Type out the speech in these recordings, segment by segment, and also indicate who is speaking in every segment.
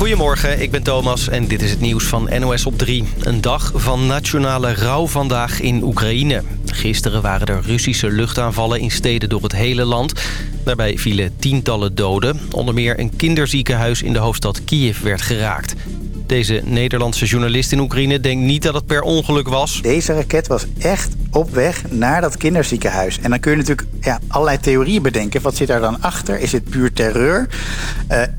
Speaker 1: Goedemorgen, ik ben Thomas en dit is het nieuws van NOS op 3. Een dag van nationale rouw vandaag in Oekraïne. Gisteren waren er Russische luchtaanvallen in steden door het hele land. Daarbij vielen tientallen doden. Onder meer een kinderziekenhuis in de hoofdstad Kiev werd geraakt. Deze Nederlandse journalist in Oekraïne denkt niet dat het per ongeluk was.
Speaker 2: Deze raket was echt op weg naar dat kinderziekenhuis. En dan kun je natuurlijk ja, allerlei theorieën bedenken. Wat zit daar dan achter? Is het puur terreur?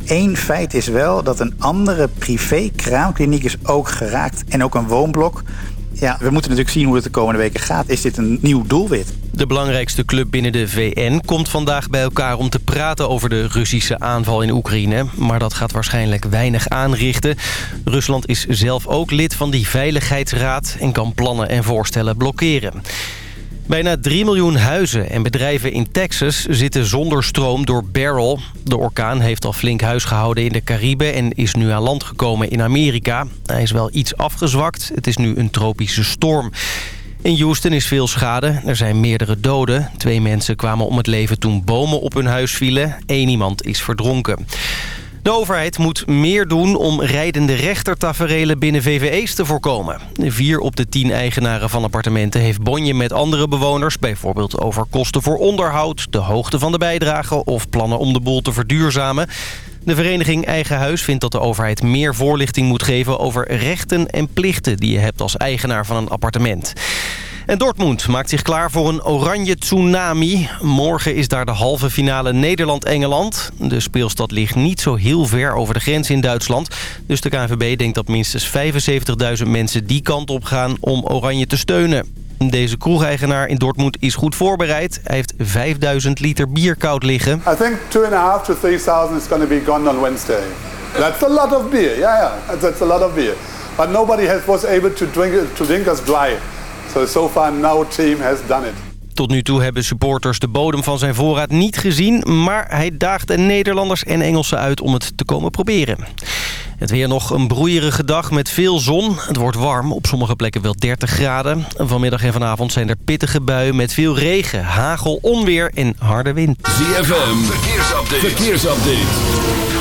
Speaker 2: Eén feit is wel dat een andere privé-kraamkliniek is ook geraakt. En ook een woonblok. Ja, we moeten natuurlijk zien hoe het de komende weken gaat. Is dit een nieuw doelwit?
Speaker 1: De belangrijkste club binnen de VN komt vandaag bij elkaar om te praten over de Russische aanval in Oekraïne. Maar dat gaat waarschijnlijk weinig aanrichten. Rusland is zelf ook lid van die Veiligheidsraad en kan plannen en voorstellen blokkeren. Bijna 3 miljoen huizen en bedrijven in Texas zitten zonder stroom door Beryl. De orkaan heeft al flink huis gehouden in de Cariben en is nu aan land gekomen in Amerika. Hij is wel iets afgezwakt. Het is nu een tropische storm. In Houston is veel schade. Er zijn meerdere doden. Twee mensen kwamen om het leven toen bomen op hun huis vielen. Eén iemand is verdronken. De overheid moet meer doen om rijdende rechtertaferelen binnen VVE's te voorkomen. Vier op de tien eigenaren van appartementen heeft bonje met andere bewoners... bijvoorbeeld over kosten voor onderhoud, de hoogte van de bijdrage... of plannen om de boel te verduurzamen. De vereniging Eigen Huis vindt dat de overheid meer voorlichting moet geven... over rechten en plichten die je hebt als eigenaar van een appartement. En Dortmund maakt zich klaar voor een oranje tsunami. Morgen is daar de halve finale Nederland-Engeland. De speelstad ligt niet zo heel ver over de grens in Duitsland. Dus de KNVB denkt dat minstens 75.000 mensen die kant op gaan om oranje te steunen. Deze kroegeigenaar in Dortmund is goed voorbereid. Hij heeft 5000 liter bier koud liggen.
Speaker 3: I think 2.5 to 3,000 is going to be gone on Wednesday. That's a lot of beer. Yeah, yeah, that's a lot of beer. But nobody has, was able to drink, to drink us dry. So, so far no team has done it.
Speaker 1: Tot nu toe hebben supporters de bodem van zijn voorraad niet gezien... maar hij daagde Nederlanders en Engelsen uit om het te komen proberen. Het weer nog een broeierige dag met veel zon. Het wordt warm, op sommige plekken wel 30 graden. Vanmiddag en vanavond zijn er pittige buien met veel regen, hagel, onweer en harde wind.
Speaker 4: ZFM, verkeersupdate. verkeersupdate.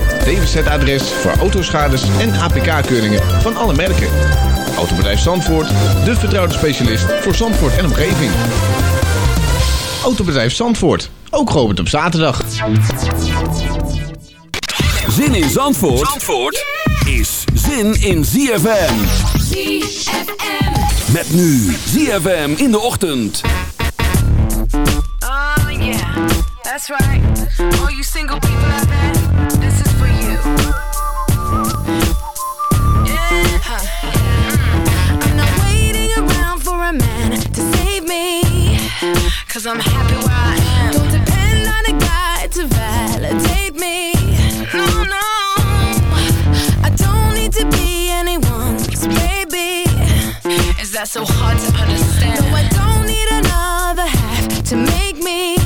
Speaker 5: DWZ-adres voor autoschades en APK-keuringen van alle merken. Autobedrijf Zandvoort, de vertrouwde specialist voor Zandvoort en omgeving. Autobedrijf Zandvoort, ook geopend op zaterdag.
Speaker 4: Zin in Zandvoort, Zandvoort is zin in ZFM.
Speaker 6: ZFM.
Speaker 4: Met nu ZFM in de ochtend.
Speaker 6: Oh yeah, that's right. All you single people out there, this is Cause I'm happy where I am. Don't depend on a guy to validate me. No, no. I don't need to be baby. Is that so hard to understand? No, I don't need another half to make me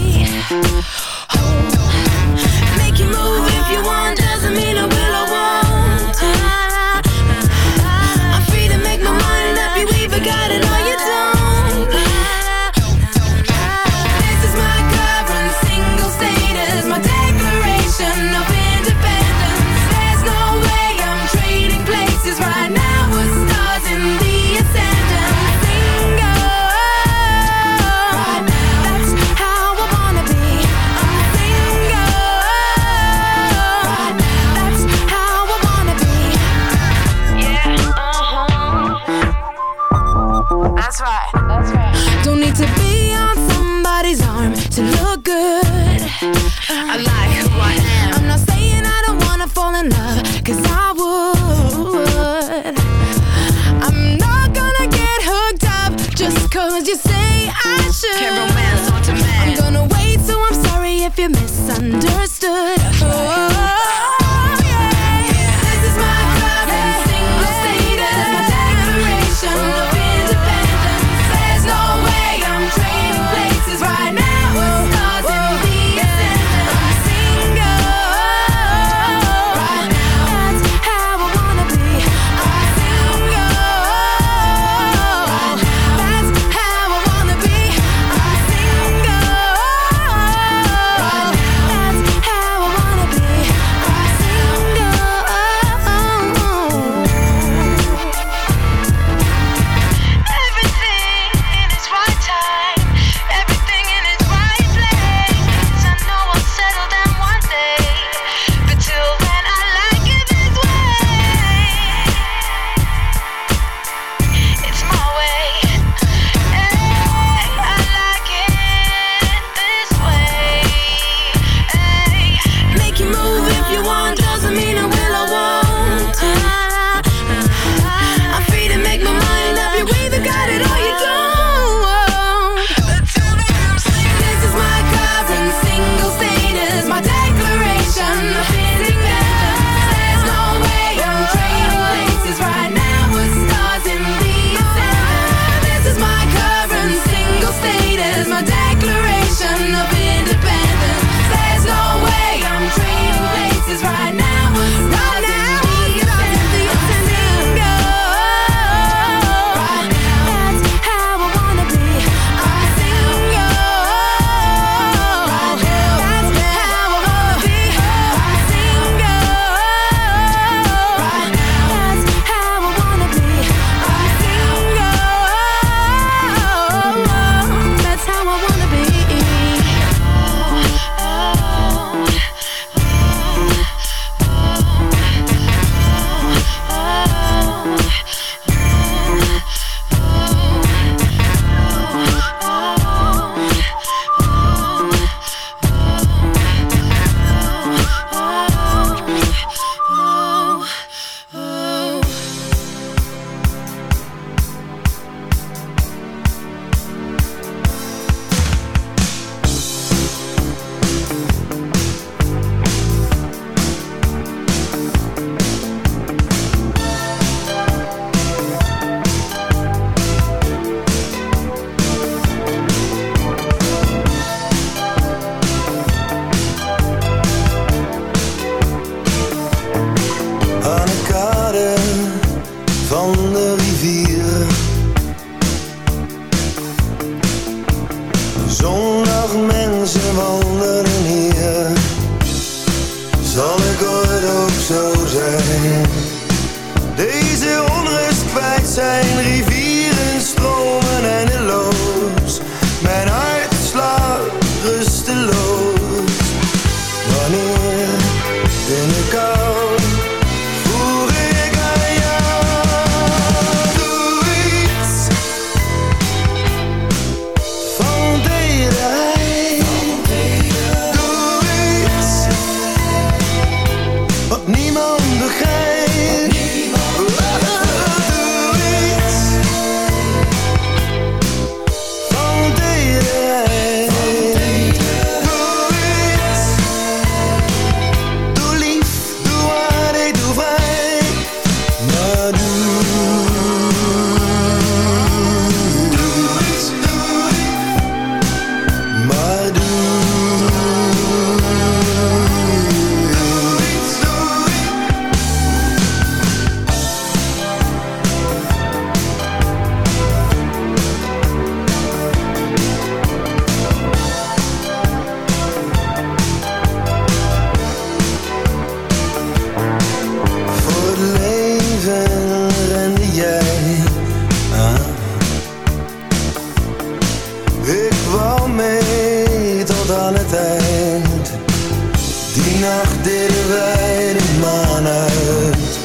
Speaker 7: Die nacht deden wij de maan uit.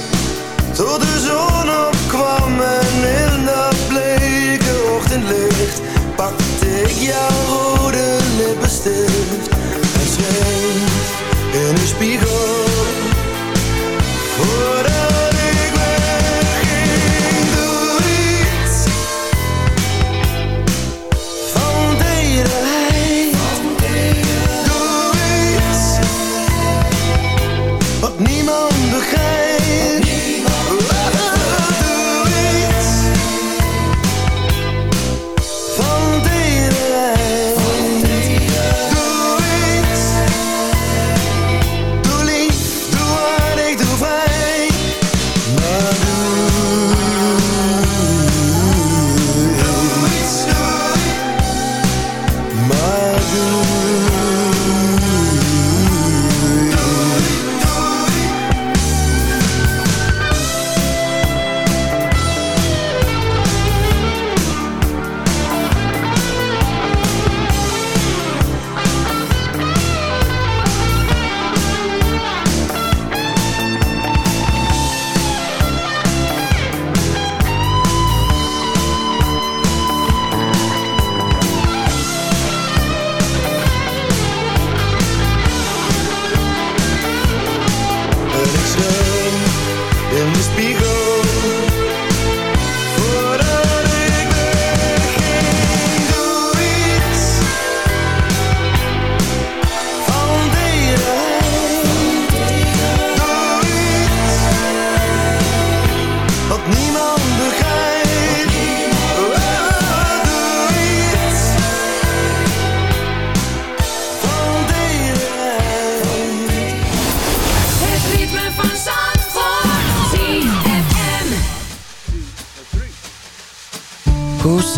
Speaker 7: Tot de zon opkwam en in dat bleke ochtendlicht pakte ik jouw rode lippenstift en schreef in de spiegel.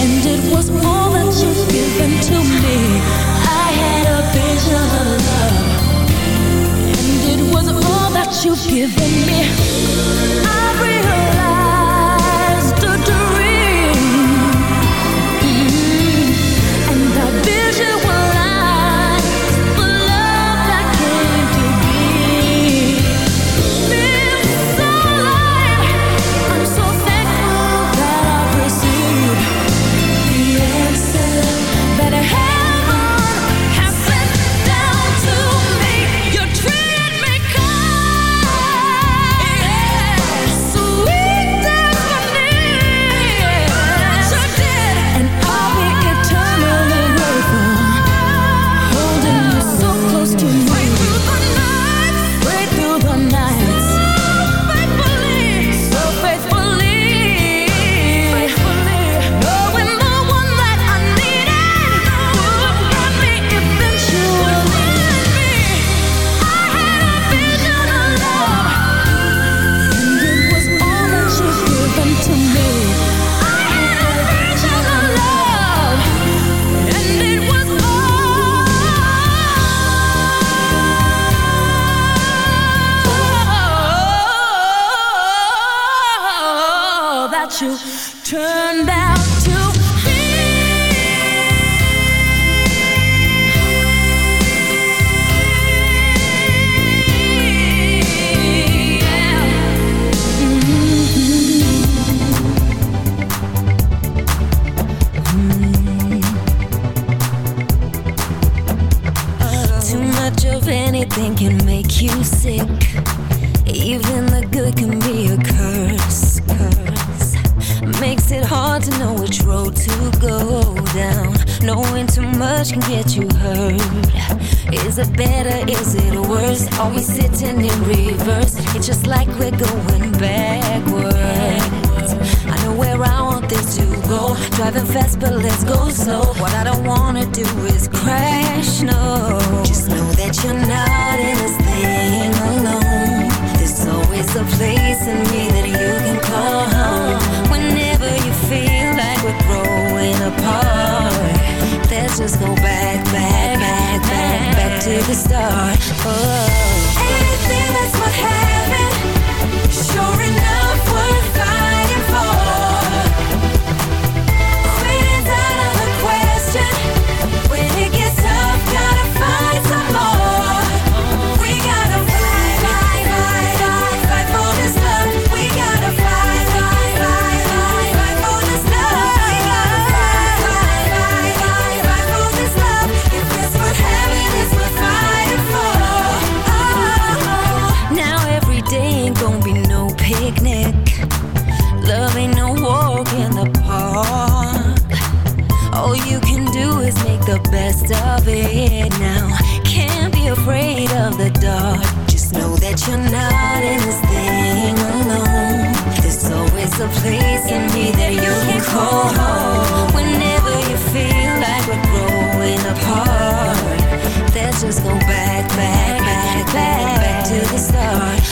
Speaker 8: And it
Speaker 9: was all that you've given to me. I had a vision of love. And it was all that you've given me. the
Speaker 10: start. Oh.
Speaker 9: there's a place in me that you can call. Home Whenever you feel like we're growing apart Let's just go back, back, back, back, back to the start.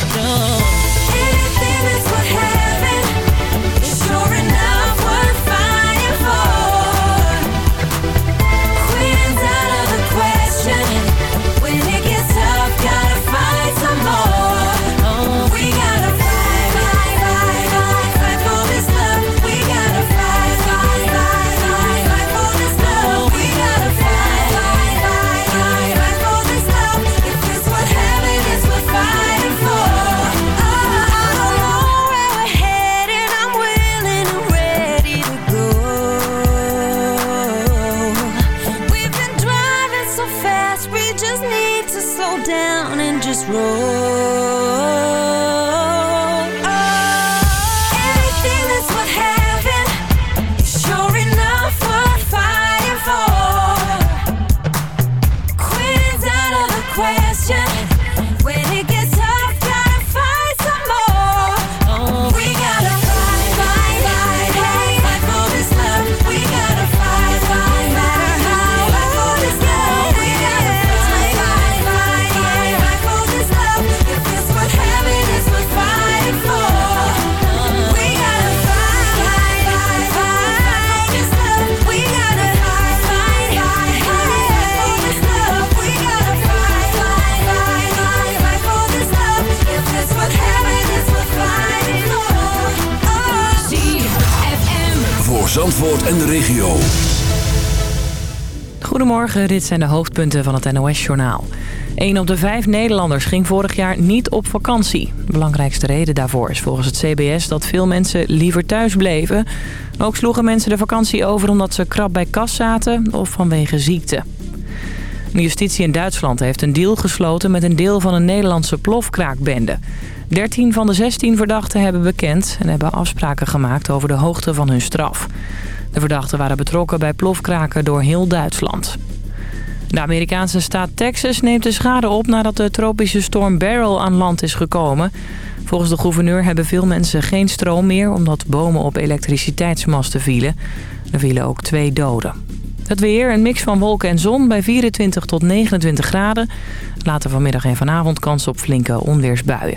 Speaker 11: Goedemorgen, dit zijn de hoofdpunten van het NOS-journaal. Een op de vijf Nederlanders ging vorig jaar niet op vakantie. De belangrijkste reden daarvoor is volgens het CBS dat veel mensen liever thuis bleven. Ook sloegen mensen de vakantie over omdat ze krap bij kas zaten of vanwege ziekte. De justitie in Duitsland heeft een deal gesloten met een deel van een Nederlandse plofkraakbende. 13 van de 16 verdachten hebben bekend en hebben afspraken gemaakt over de hoogte van hun straf. De verdachten waren betrokken bij plofkraken door heel Duitsland. De Amerikaanse staat Texas neemt de schade op nadat de tropische storm Barrel aan land is gekomen. Volgens de gouverneur hebben veel mensen geen stroom meer omdat bomen op elektriciteitsmasten vielen. Er vielen ook twee doden. Het weer, een mix van wolken en zon bij 24 tot 29 graden. Later vanmiddag en vanavond kans op flinke onweersbuien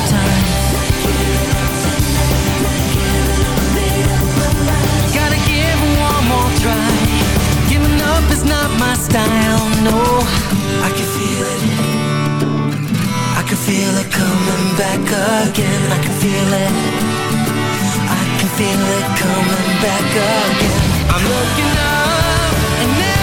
Speaker 12: style, no I can feel it. I can feel it coming back again. I can feel it. I can feel it coming back again. I'm looking up and now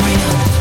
Speaker 12: real.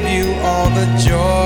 Speaker 12: give
Speaker 6: you
Speaker 13: all the joy.